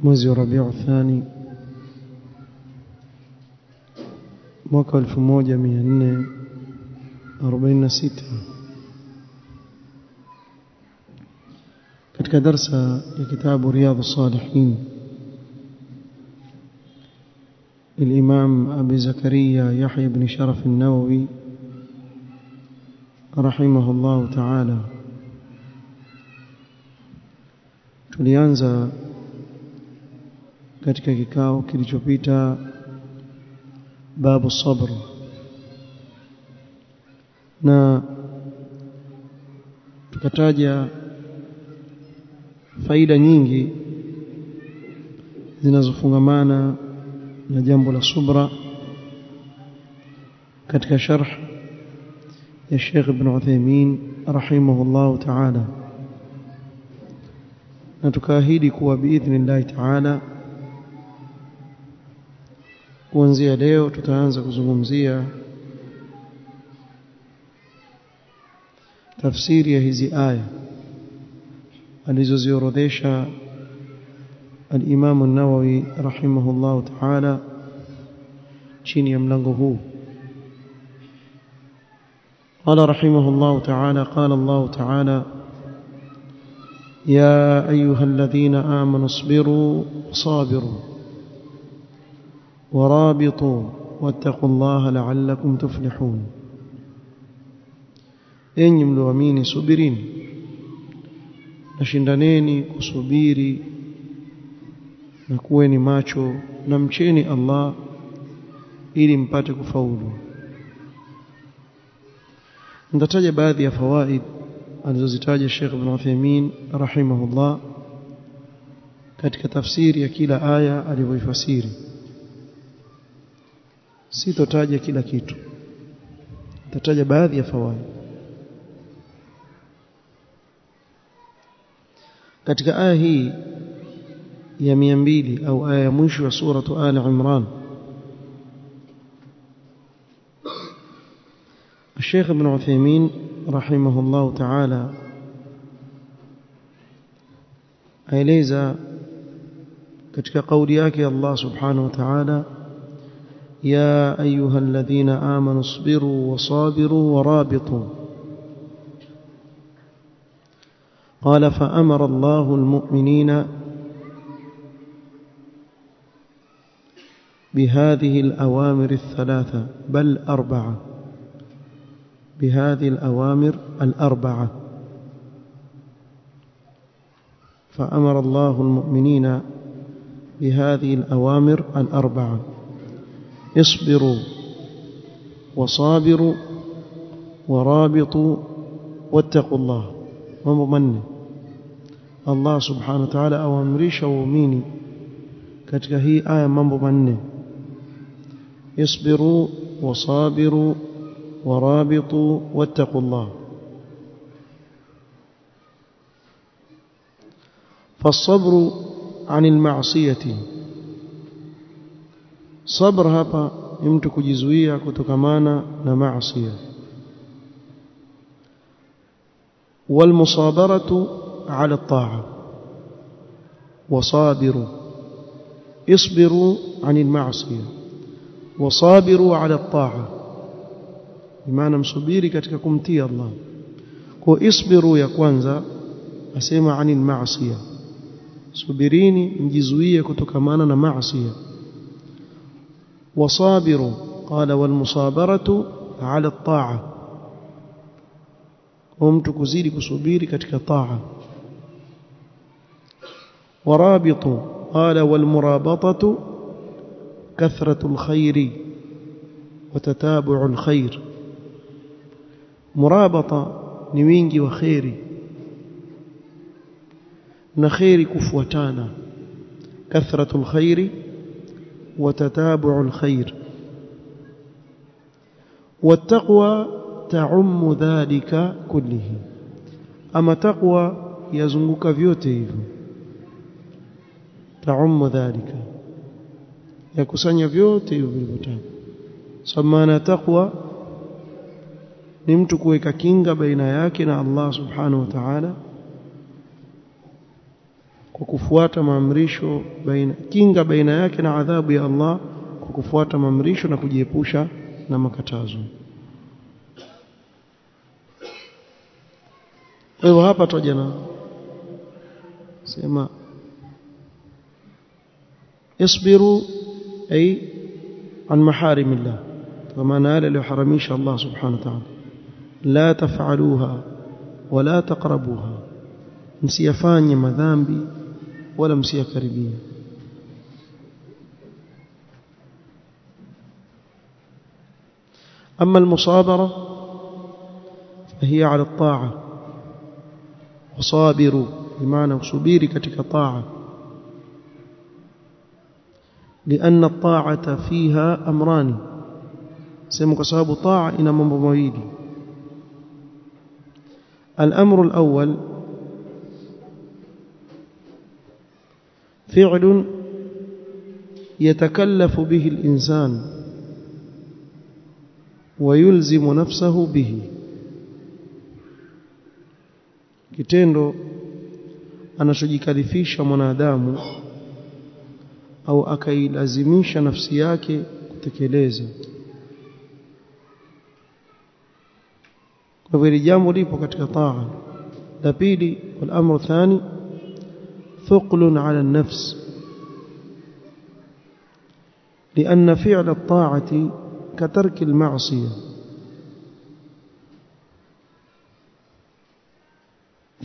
mwezi wa rabiu thani mwaka wa elfu moja mia nne arobaini na sita katika darsa ya kitabu riyadhu salihin الإمام أبي زكريا يحيى بن شرف النووي رحمه الله تعالى tulianza katika kikao kilichopita babu sabr. Na tukataja faida nyingi zinazofungamana na jambo la subra katika sharh ya Sheikh Ibn Uthaymeen rahimahullah ta'ala. Na tukaahidi kuwa biidhnillahi ta'ala kuanzia leo tutaanza kuzungumzia tafsiri ya hizi aya alizoziorodhesha النووي رحمه الله تعالى chini ya mlango huu. قال رحمه الله تعالى قال الله تعالى يا أيها الذين آمنوا اصبروا صابروا ورابطوا واتقوا الله لعلكم تفلحون enyi mlioamini subirini nashindaneni kusubiri na kuweni macho na mcheni Allah ili mpate kufaulu nitataja baadhi ya fawaid alizozitaja Sheikh Ibn Uthaymeen rahimahullah katika tafsiri ya kila aya alivyoifasiri sitotaja kila kitu nitataja baadhi ya fawaid katika aya hii ya 200 au aya ya mwisho ya suratu Ali Imran الشيخ ابن عثيمين رحمه الله تعالى aeleza katika kauli yake Allah subhanahu wa ya ayuha alladhina amanu isbiru wasabiru warabitu قال فأمر الله المؤمنين بهذه الأوامر الثلاثة بل أربعة. بهذه الأوامر الأربعة. فأمر الله المؤمنين بهذه الأوامر الأربعة. اصبروا وصابروا ورابطوا واتقوا الله. وممن الله سبحانه وتعالى أوامريش وميني katika hii aya mambo manne isbiru wasabiru warabitu wattaqullah فالصبر عن المعصية. صبر hapa ni mtu kujizuia kutokamana na maasiya والمصابره على الطاعه وصابروا اصبروا عن المعصيه وصابروا على الطاعه بمعنى msubiri katika kumtii Allah kwa isbiru ya kwanza asema anil maasiya subirini mjizuie kutokamana na maasiya وصابروا قال والمصابرة على الطاعة. ومتو كزيري كسبيري كتك طاعة. ورابط قال والمرابطة كثرة الخير وتتابع الخير. مرابطة نوينج وخير نخير كفوتانا كثرة كثرة الخير وتتابع الخير والتقوى تعم ذلك كله أما تقوى yazunguka vyote hivyo taumu dhalika yakusanya vyote hivyo vilivyotajwa sababu maana taqwa ni mtu kuweka kinga baina yake na Allah subhanahu wa ta'ala kwa kufuata maamrisho baina kinga baina yake na adhabu ya Allah kwa kufuata maamrisho na kujiepusha na makatazo. Kwa hivyo hapa toja na sema isbiru ay an maharimillah kwa maana yale aliyoharamisha Allah subhanahu wa ta'ala. La taf'aluha wala taqrabuha. Msiyafanye madhambi wala msiyakaribia أما المصابرة فهي على الطاعة. وصابروا بمعنى صبيري كتك طاعة. لأن الطاعة فيها أمران. سيمك صاب طاعة إن مبويد الأمر الأول فعل يتكلف به الإنسان ويلزم نفسه به kitendo anachojikalifisha mwanadamu au akailazimisha nafsi yake kutekeleza kwa hivyo jambo lipo katika taa la pili wal amru thani ثقل على النفس. لأن فعل الطاعة كترك المعصية.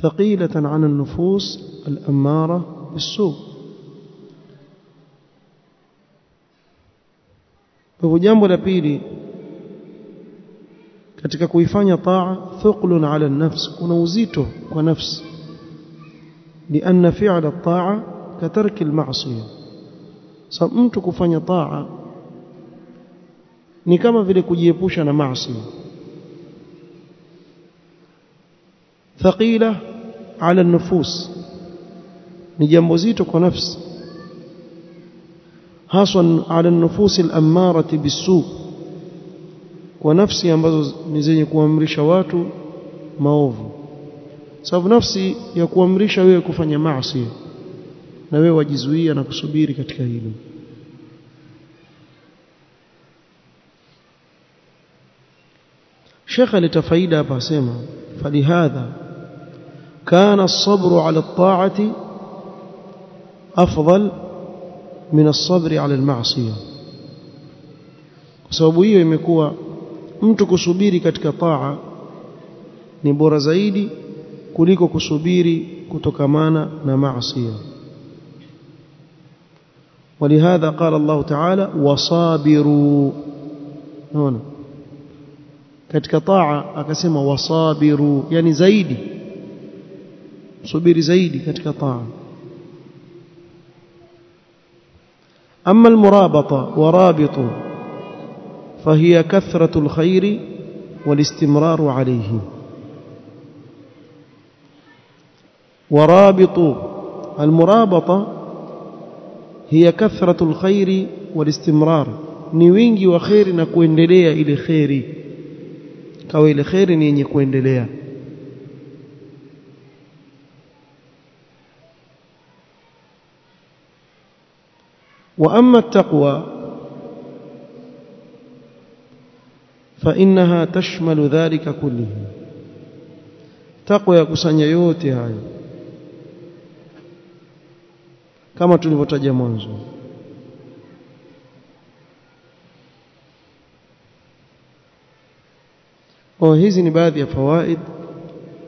ثقيلة عن النفوس الأمارة بالسوء. فهو جنب لبيلي كتك كويفان يطاع ثقل على النفس كنوزيته ونفسه لأن فعل الطاعة كترك المعصية mtu kufanya taa ni kama vile kujiepusha na maasi thaqila ala nufus ni jambo zito kwa nafsi haswa ala nufus al-ammarati bisu kwa nafsi ambazo ni zenye kuamrisha watu maovu sababu nafsi ya kuamrisha wewe kufanya maasi na wewe wajizuia na kusubiri katika hilo. Sheikh alitafaida hapa asema falihadha kana as-sabru ala at-ta'ati afdal min as-sabri ala al-ma'siyah. Kwa sababu hiyo imekuwa mtu kusubiri katika taa ni bora zaidi kuliko kusubiri kutokamana na maasi ولهذا قال الله تعالى وصابروا هنا katika taa akasema wasabiru yani zaidi subiri zaidi katika taa أما المرابطة ورابط فهي كثرة الخير والاستمرار عليه ورابطوا المرابطة هي كثرة الخير والاستمرار. نيوينجي وخير نكوين لليا إلى خيري إلى لخير نكوين لليا وأما التقوى فإنها تشمل ذلك كله تقوى كسان يوتي هاي kama tulivyotaja mwanzo kwa hizi ni baadhi ya fawaid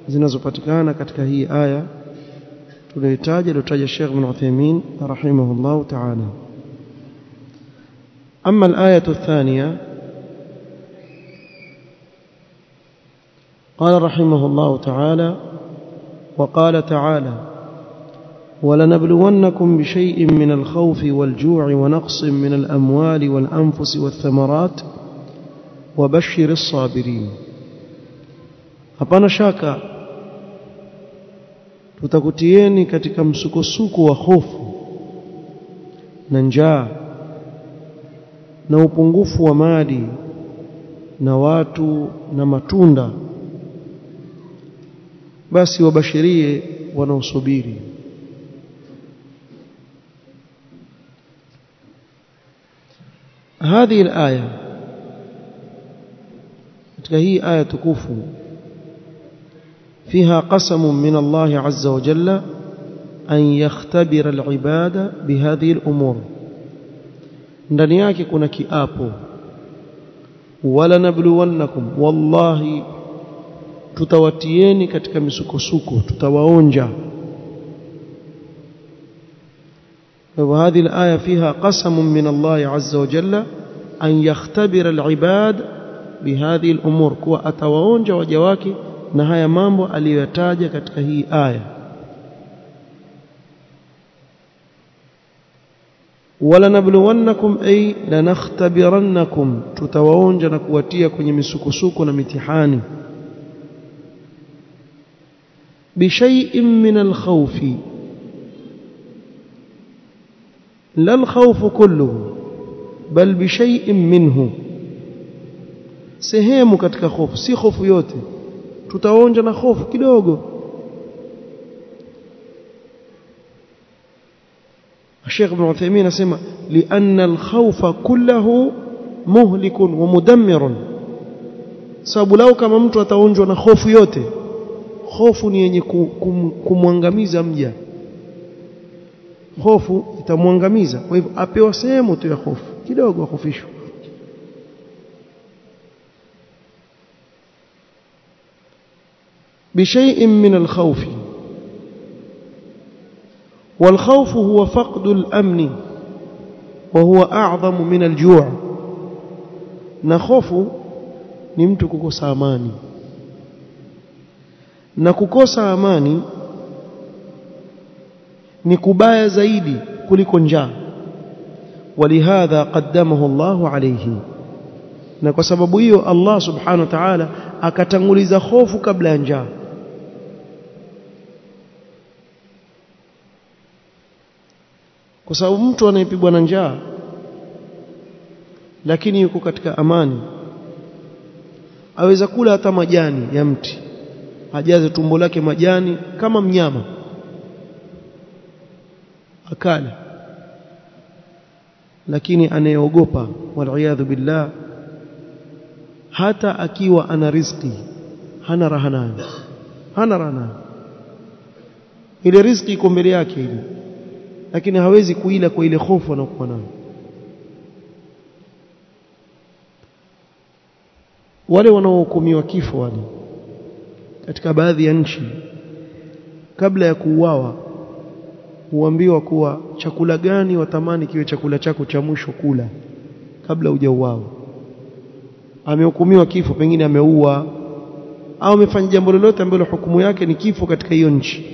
zinazopatikana katika hii aya tuliyotaja aliyotaja Sheikh Ibn Uthaymeen rahimahullah ta'ala أما الآية الثانية قال رحمه الله تعالى وقال تعالى ولنبلونكم بشيء من الخوف والجوع ونقص من الأموال والأنفس والثمرات وبشر الصابرين. أبانا شاكا تتكتيني كتك مسكسوك وخوف ننجا na upungufu wa mali na watu na هذه الآية hii aya tukufu فيها قسم من الله عز وجل أن يختبر العباد بهذه الأمور ndani yake kuna kiapo wala nabluwannakum wallahi tutawatieni katika misukosuko tutawaonja وهذه الآية فيها قسم من الله عز وجل أن يختبر العباد بهذه الأمور. كوا أتوان جواجواك نهاية مامو ألي يتاج كتهي آية. ولنبلونكم أي لنختبرنكم. تتوان جنك واتيك من سكسوك ومتحان بشيء بشيء من الخوف لا الخوف كله بل بشيء منه sehemu katika hofu si hofu yote tutaonja na hofu kidogo الشيخ ابن عثيمين اسمع لأن الخوف كله مهلك ومدمر sababu lao kama mtu ataonjwa na hofu yote hofu ni yenye kumwangamiza mja hofu itamwangamiza kwa hivyo apewa sehemu tu ya hofu kidogo ahofishwa بشيء من الخوف والخوف هو فقد الأمن وهو أعظم من الجوع نخوف نمت كوكوسا أماني na kukosa amani ni kubaya zaidi kuliko njaa. Walihadha qaddamahu Allah alayhi. Na kwa sababu hiyo Allah subhanahu wa ta'ala akatanguliza hofu kabla ya njaa. Kwa sababu mtu anayepigwa na njaa lakini yuko katika amani aweza kula hata majani ya mti. Ajaze tumbo lake majani kama mnyama akala. Lakini anayeogopa waliyadhu billah hata akiwa ana riziki hana raha nayo. Hana raha nayo. Ile riziki iko mbele yake ile lakini hawezi kuila kwa ile hofu anayokuwa nayo. Wale wanaohukumiwa kifo wale katika baadhi ya nchi kabla ya kuuawa huambiwa kuwa chakula gani watamani kiwe chakula chako cha mwisho kula kabla hujauawa. Amehukumiwa kifo pengine ameua au amefanya jambo lolote ambalo hukumu yake ni kifo katika hiyo nchi.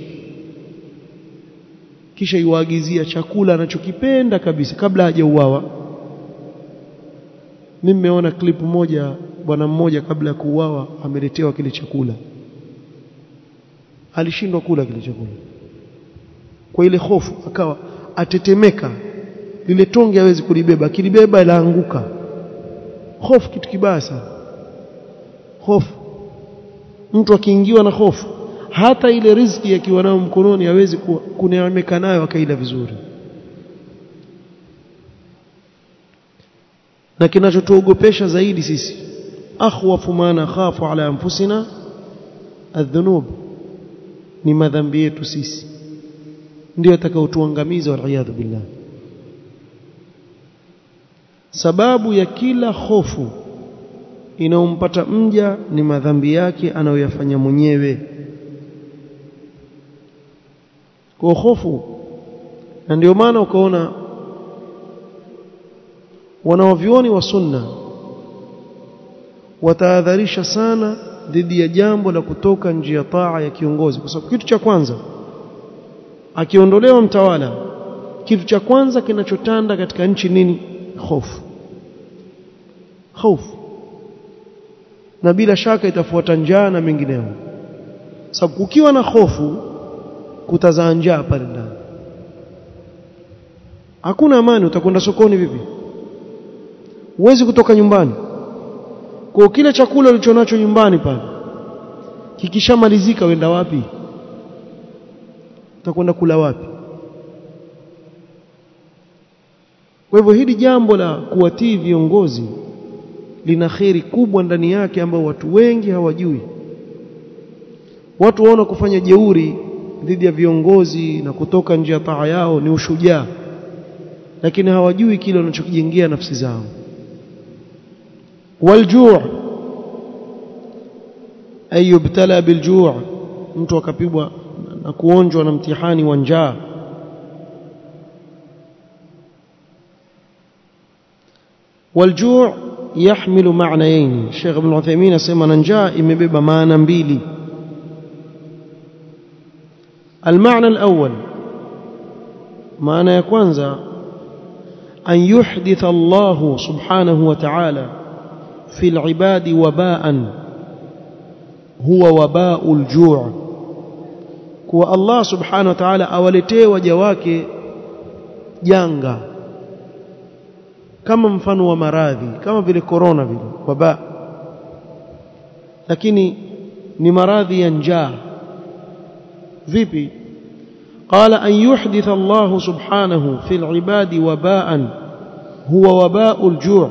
Kisha iwaagizia chakula anachokipenda kabisa kabla hajauawa. Mimi nimeona clip moja bwana mmoja kabla ya kuuawa ameletewa kile chakula. Alishindwa kula kile chakula kwa ile hofu akawa atetemeka. Lile tonge hawezi kulibeba kilibeba laanguka. Hofu kitu kibaya sana. Hofu. Mtu akiingiwa na hofu hata ile riziki akiwa nayo mkononi hawezi kuneemeka nayo akaila vizuri. Na kinachotuogopesha zaidi sisi akhwafu ma nakhafu ala anfusina adhunub ni madhambi yetu sisi ndio atakaotuangamiza waliyadhu billah. Sababu ya kila hofu inayompata mja ni madhambi yake anayoyafanya mwenyewe. Kwa hofu na ndio maana ukaona wanaovioni wa sunna wataadharisha sana dhidi ya jambo la kutoka njia taa ya kiongozi. Kwa sababu kitu cha kwanza akiondolewa mtawala kitu cha kwanza kinachotanda katika nchi nini? Hofu. Hofu. Na bila shaka itafuata njaa na mengineyo. Sababu kukiwa na hofu kutazaa njaa pale ndani. Hakuna amani utakwenda sokoni vipi? Huwezi kutoka nyumbani. Kwa kile chakula ulichonacho nyumbani pale kikishamalizika wenda wapi utakwenda kula wapi? Kwa hivyo hili jambo la kuwatii viongozi lina kheri kubwa ndani yake ambao watu wengi hawajui. Watu waona kufanya jeuri dhidi ya viongozi na kutoka nje ya taa yao ni ushujaa lakini hawajui kile wanachokijengea nafsi zao. Waljuu ay yubtala biljuu mtu akapigwa na kuonjwa na mtihani wa njaa waljuu يحمل معنيين. الشيخ ابن عثيمين اسمع نجا imebeba maana mbili المعنى الأول معنى kwanza أن يحدث الله سبحانه وتعالى في العباد وباء. هو وباء الجوع. كوا الله سبحانه وتعالى awaletee waja wake janga kama mfano wa maradhi kama vile korona vile waba lakini ni maradhi ya njaa vipi قال أن يحدث الله سبحانه في العباد وباء هو وباء الجوع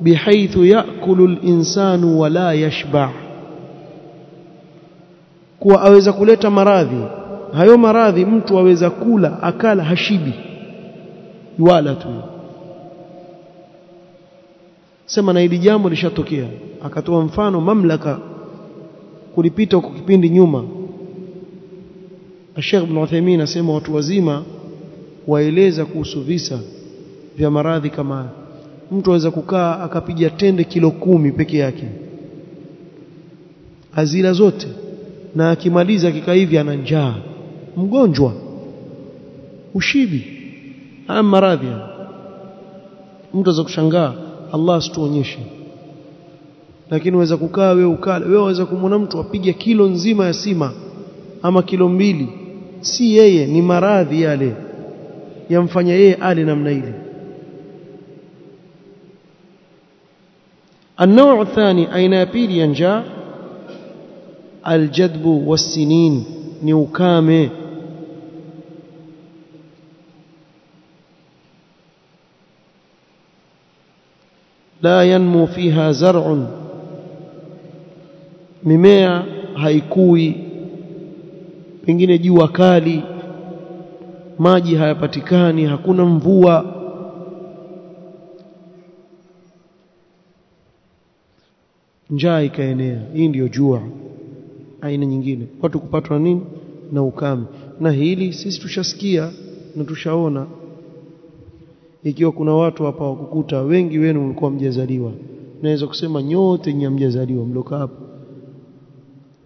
بحيث يأكل الإنسان ولا يشبع kuwa aweza kuleta maradhi. Hayo maradhi mtu aweza kula akala hashibi. Wala tu. Sema na hili jambo lishatokea. Akatoa mfano mamlaka kulipita kwa kipindi nyuma. Sheikh Ibn Uthaymeen asema watu wazima waeleza kuhusu visa vya maradhi kama mtu aweza kukaa akapiga tende kilo kumi peke yake. Azila zote na akimaliza akikaa hivi ana njaa mgonjwa ushibi haya maradhi mtu aweza kushangaa Allah asituonyeshe lakini waweza kukaa wewe ukale wewe waweza kumwona mtu apige kilo nzima ya sima ama kilo mbili si yeye ni maradhi yale yamfanya yeye ale namna ile النوع الثاني أين يبيل ينجا aljadbu wassinin ni ukame. La yanmu fiha zar'un. Mimea haikui pengine jua kali maji hayapatikani hakuna mvua. Njaa ikaenea hii ndiyo jua aina nyingine. Watu kupatwa nini? Na ukame. Na hili sisi tushasikia na tushaona. Ikiwa kuna watu hapa wakukuta wengi wenu mlikuwa mjazaliwa. Naweza kusema nyote nyinyi mjazaliwa mloka hapo.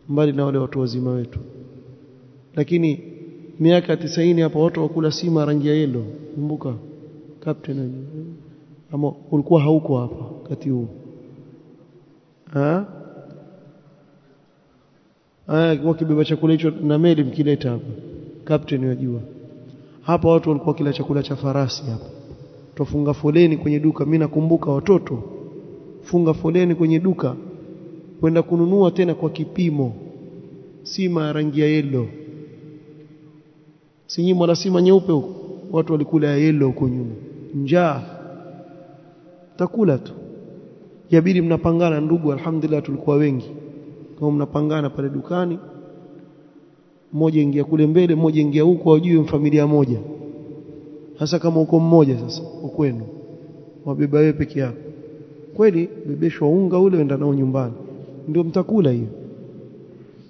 Mbali na wale watu wazima wetu. Lakini miaka tisaini hapa watu wakula sima rangi ya yellow. Kumbuka captain ama ulikuwa hauko hapa wakati huo. Aya wakibeba chakula hicho na meli mkileta hapa. Captain wajua hapa watu walikuwa kila chakula cha farasi hapa. Tufunga foleni kwenye duka. Mimi nakumbuka watoto. Funga foleni kwenye duka. Kwenda kununua tena kwa kipimo. Sima ya rangi ya yellow. Si nyinyi mwana sima nyeupe huko. Watu walikula ya yellow huko nyuma. Njaa. Takula tu. Yabidi mnapangana ndugu. Alhamdulillah tulikuwa wengi kama mnapangana pale dukani mmoja ingia kule mbele mmoja ingia huko wajue familia moja. Hasa kama uko mmoja sasa ukwenu wabeba wewe peke yako. Kweli bebeshwa unga ule enda nao nyumbani. Ndio mtakula hiyo.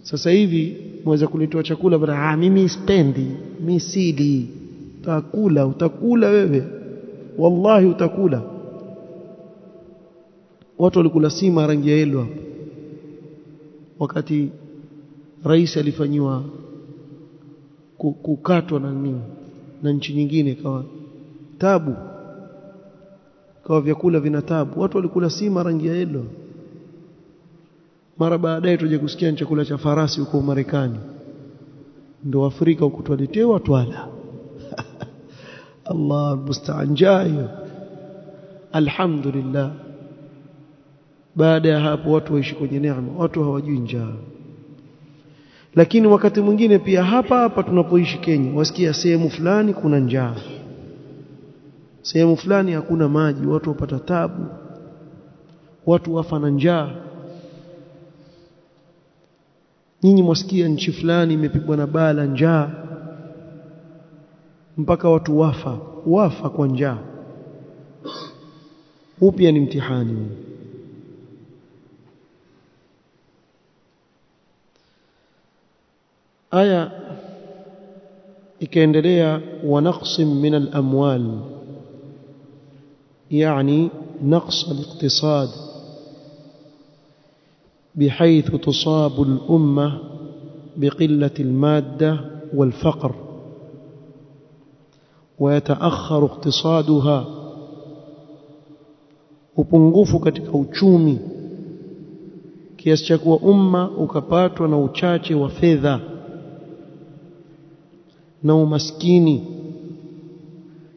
Sasa hivi mweza kuletewa chakula bana ah mimi spendi mimi sili. Utakula utakula wewe. Wallahi utakula. Watu walikula sima rangi ya yellow hapo wakati rais alifanyiwa kukatwa na nini na nchi nyingine kawa tabu kawa vyakula vina tabu. Watu walikula si rangi ya yellow. Mara baadaye tuje kusikia chakula cha farasi huko Marekani. Ndio Afrika huko twaletewa twala Allah musta'an jayo alhamdulillah baada ya hapo watu waishi kwenye neema. Watu hawajui njaa. Lakini wakati mwingine pia hapa hapa tunapoishi Kenya wasikia sehemu fulani kuna njaa. Sehemu fulani hakuna maji watu wapata tabu. Watu wafa na njaa. Nyinyi mwasikia nchi fulani imepigwa na baa la njaa. Mpaka watu wafa. Wafa kwa njaa. Huu pia ni mtihani aya ikaendelea wa naqsim min al-amwal يعني نقص الاقتصاد بحيث تصاب الأمة بقلة المادة والفقر ويتأخر اقتصادها upungufu katika uchumi kiasi cha kuwa umma ukapatwa na uchache wa fedha na umaskini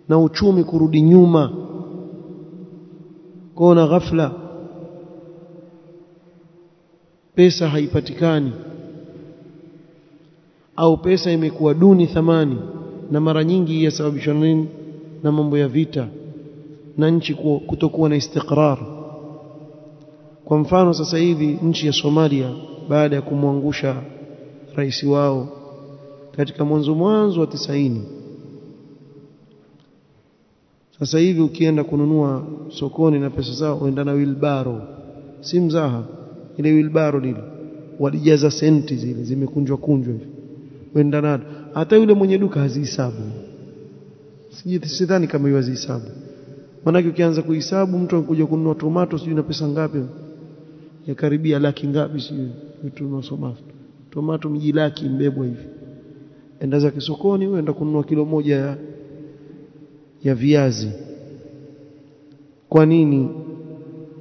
na uchumi kurudi nyuma. Kuona ghafla pesa haipatikani au pesa imekuwa duni thamani na mara nyingi yasababishwa nini? Na mambo ya vita na nchi kutokuwa na istikrar kwa mfano sasa hivi nchi ya Somalia baada ya kumwangusha rais wao katika mwanzo mwanzo wa tisaini. Sasa hivi ukienda kununua sokoni na pesa zao uenda na wilbaro. Si mzaha ile wilbaro lile walijaza senti zile zimekunjwa kunjwa hivi. Uenda nalo. Hata yule mwenye duka hazihesabu. Sidhani kama hiyo hazihesabu. Maanake ukianza kuhesabu mtu anakuja kununua tomato sijui na pesa ngapi? Ya karibia laki ngapi sijui. Vitu tomato mji laki mbebwa hivi enda zake sokoni enda kununua kilo moja ya ya viazi. Kwa nini?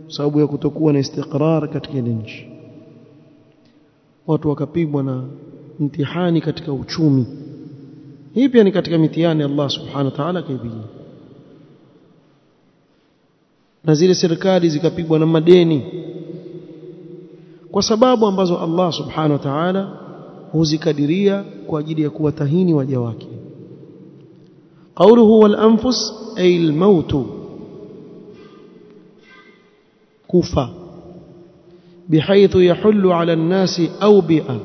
Sababu ya kutokuwa na istikrar katika nchi. Watu wakapigwa na mtihani katika uchumi. Hii pia ni katika mitihani Allah subhanahu wa ta'ala kaibii na zile serikali zikapigwa na madeni. Kwa sababu ambazo Allah subhanahu wa ta'ala huzikadiria kwa ajili ya kuwatahini waja wake قوله والأنفس أي الموت كفى بحيث يحل على الناس أوبئة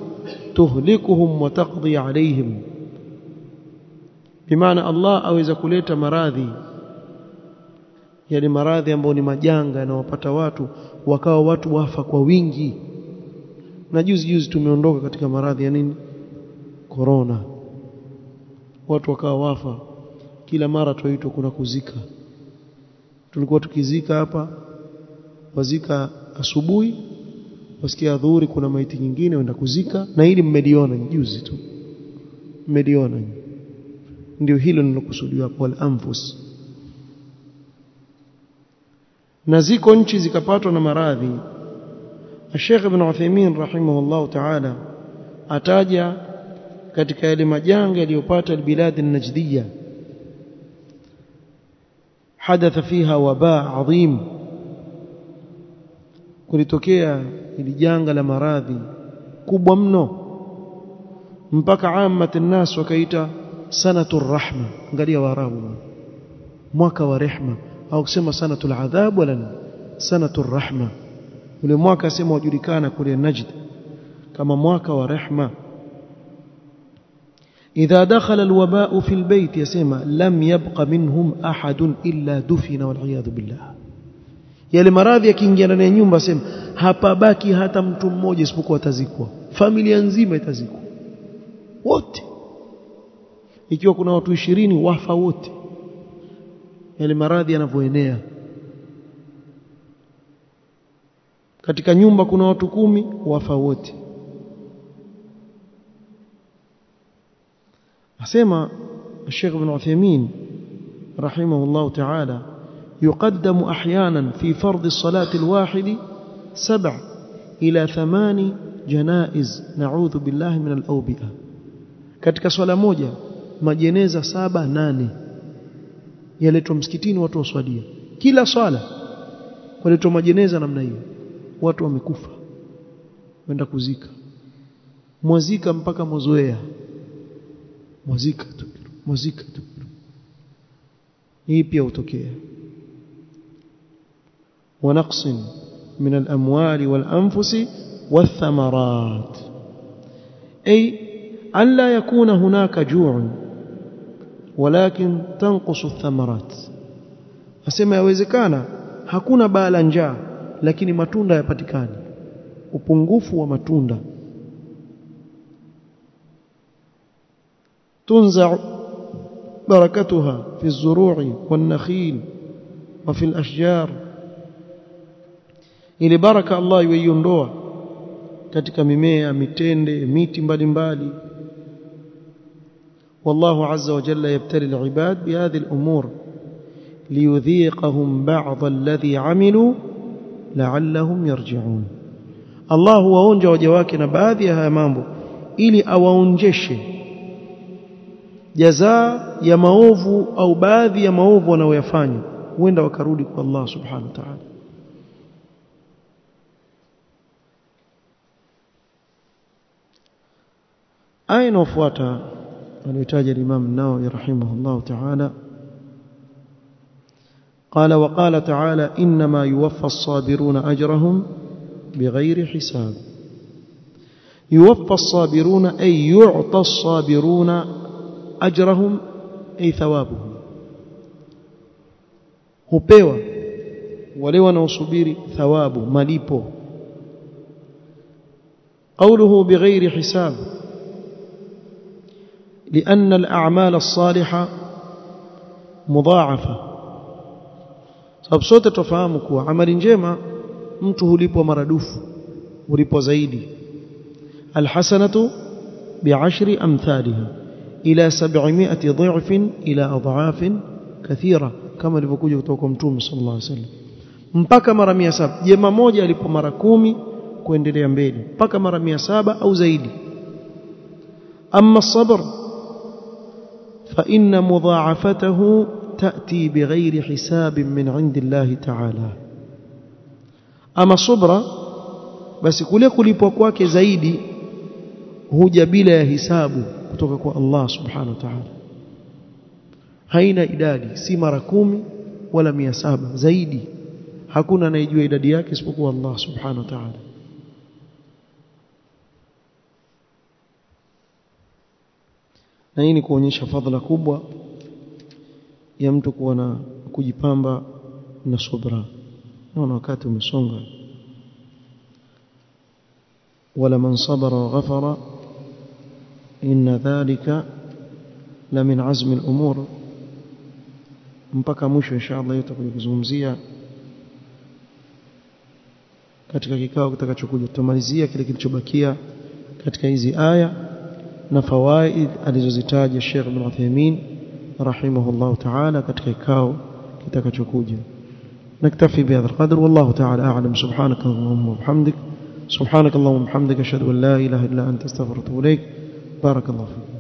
تهلكهم وتقضي عليهم بمعنى الله aweza kuleta maradhi yale maradhi ambayo ni majanga yanawapata watu wakawa watu wafa kwa wingi na juzi juzi tumeondoka katika maradhi ya nini? Corona. Watu wakawa wafa. Kila mara tuitwa kuna kuzika. Tulikuwa tukizika hapa wazika asubuhi wasikia adhuhuri kuna maiti nyingine wenda kuzika. Na hili mmeliona juzi tu. Mmeliona. Ndio hilo nilokusudiwa kwa al-anfus. Na ziko nchi zikapatwa na maradhi Sheikh Ibn Uthaymeen rahimahullah ta'ala ataja katika yale majanga yaliyopata albilad an-najdiyya حدث فيها وباء عظيم kulitokea ili janga la maradhi kubwa mno mpaka ammat الناس wakaita sanatu rahma angalia waarabu mwaka wa rehma au kusema sanatu adhab wala sanatu rahma ule mwaka sema wajulikana kule Najd kama mwaka wa rehma. Idha dakhala alwaba'u fi bayt yasema lam yabqa minhum ahadun illa dufina wal iyad billah. Yale maradhi yakiingia ndani ya nyumba sema hapabaki hata mtu mmoja isipokuwa atazikwa. Familia nzima itazikwa. Wote. Ikiwa kuna watu ishirini wafa wote. Yale maradhi yanavyoenea. Katika nyumba kuna watu kumi wafa wote asema الشيخ ابن عثيمين رحمه الله تعالى يقدم أحيانا في فرض الصلاة الواحد سبع إلى ثمان جنائز نعوذ بالله من الأوبئة katika swala moja majeneza saba nane yaletwa msikitini watu waswalia kila swala waletwa majeneza namna hiyo watu wamekufa wenda kuzika mwazika mpaka mwazoea mwazika tu mwazika tu hii pia hutokea ونقص من الأموال والأنفس والثمرات أي أن لا يكون هناك جوع ولكن تنقص الثمرات أسمى يوزكانا hakuna baa la njaa Lakini matunda yapatikani upungufu wa matunda tunza barakatuha fi الزروع والنخيل وفي الأشجار ili baraka Allah yuiondoa katika mimea mitende miti mbalimbali والله عز وجل يبتلي العباد بهذه الأمور ليذيقهم بعض الذي عملوا la'allahum yarji'un. Allah huwaonja waja wake na baadhi ya haya mambo ili awaonjeshe jazaa ya maovu au baadhi ya maovu wanayoyafanya huenda wakarudi kwa Allah subhanahu wa ta'ala. Aya inayofuata aliyotaja Imam Nawawi rahimahullah ta'ala قال وقال تعالى إنما يوفى الصابرون أجرهم بغير حساب. يوفى الصابرون أي يعطى الصابرون أجرهم أي ثوابهم. Hupewa wale wanaosubiri thawabu malipo. قوله بغير حساب لأن الأعمال الصالحة مضاعفة sababu sote tufahamu kuwa amali njema mtu hulipwa maradufu hulipwa zaidi. Alhasanatu bi'ashri amthaliha ila 700 dhifin ila adha'afin kathira kama ilivyokuja kutoka kwa mtume sallallahu alaihi wasallam. Mpaka mara 700 jema moja alipo mara kumi kuendelea mbele mpaka mara 700 au zaidi. Amma sabr fa inna mudha'afatahu تأتي بغير حساب من عند الله تعالى أما صبرا بس kule kulipwa kwake zaidi huja bila ya hisabu kutoka kwa Allah subhanahu wa ta'ala haina idadi si mara kumi wala mia saba zaidi hakuna anayejua idadi yake isipokuwa Allah subhanahu wa ta'ala na hii ni kuonyesha fadhila kubwa ya mtu kuwa na kujipamba na subra. Naona wakati umesonga. Wala man sabara wa ghafara inna dhalika la min azmi al-umur. Mpaka mwisho inshallah tutakuja kuzungumzia katika kikao kitakachokuja. Tutamalizia kile kilichobakia katika hizi aya na fawaid alizozitaja Sheikh Ibn Uthaymeen رحمه الله تعالى katika kikao kitakachokuja نكتفي بهذا القدر والله تعالى أعلم سبحانك اللهم وبحمدك سبحانك اللهم وبحمدك أشهد أن لا إله إلا أنت استغفرك وإليك بارك الله فيك